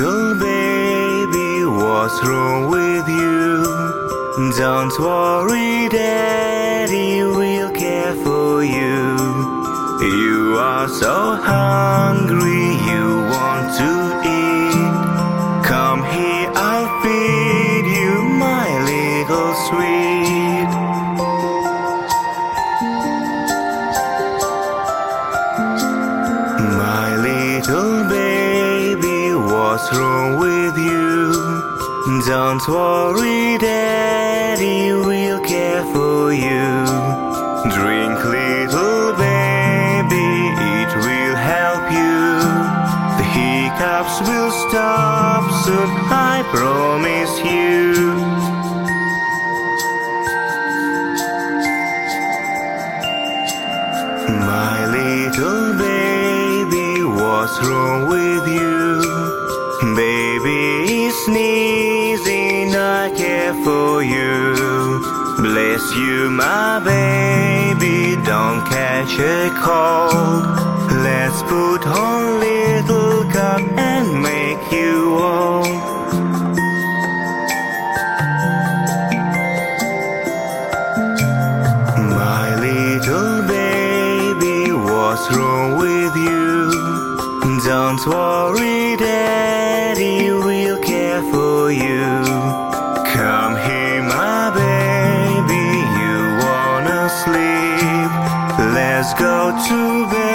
Little baby, what's wrong with you? Don't worry, daddy will care for you. You are so hungry. What's wrong with you? Don't worry, Daddy will care for you. Drink, little baby, it will help you. The hiccups will stop soon, I promise you. My little baby, what's wrong with you? Baby sneezing, I care for you. Bless you, my baby, don't catch a cold. Let's put on little cup and make you warm. My little baby, what's wrong with you? Don't worry, Let's go to bed.